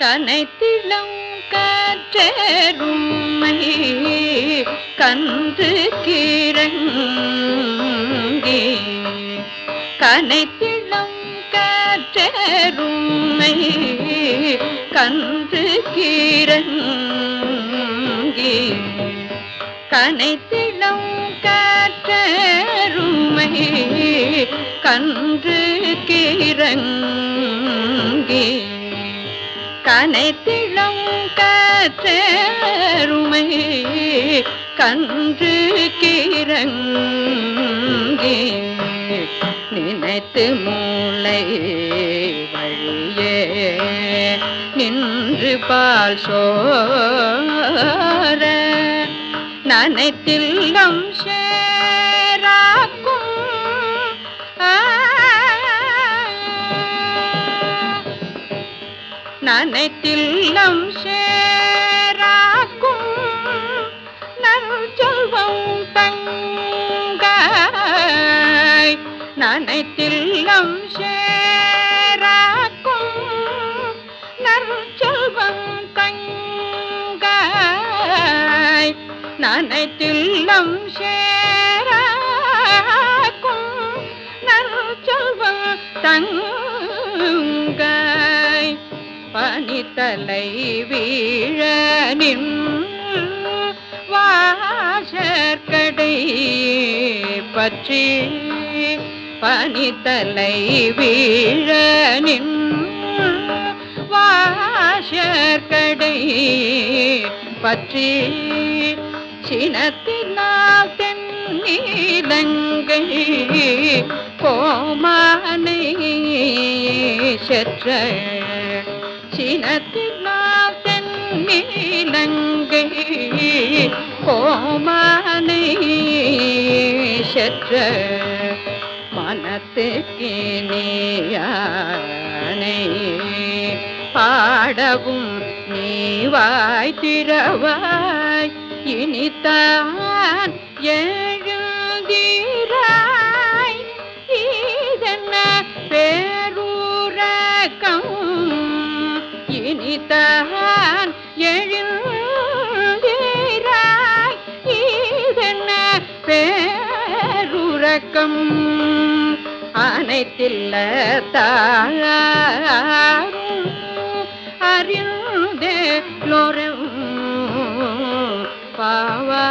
கனைத்திளம் காற்றருமை கன்று கீரங்கி கனைத்திளம் காற்றருமை கன்று கீரங்கி கனைத்திளம் காற்றருமை கன்று கீரங்கி கனைத்திளம் காற்றருமை கன்று கீரங்கி நினைத்து மூளை வழியே நின்று பால் சோர நனைத்தில்லம் சே நனைத்தில்லம் சேராக்கும் நற்செல்வம் தங்காய் நனைத்தில்லம் சேராக்கும் நற்செல்வம் தங்காய் நனைத்தில்லம் சேராக்கும் நற்செல்வம் தங்காய் பனித்தலை வீழ நின் வாசற்கடை பற்றி பனித்தலை வீழ நின் வாசற்கடை பற்றி சினத்தினால் தென்னீலங்கை கோமானை செற்ற சினத்தினால் நீலங்கை கோமானை சற்ற மனத்துக்கு நீயானை பாடவும் நீவாய் திறவாய் இனித்தான் எழுந்தீராய். இதென்ன பேரூரகம் விழித்தான் எழுந்தீராய். இதென்ன பேருறக்கம்? அனைத்தில்ல தாரும் அறிந்தே லோரவும் பாவா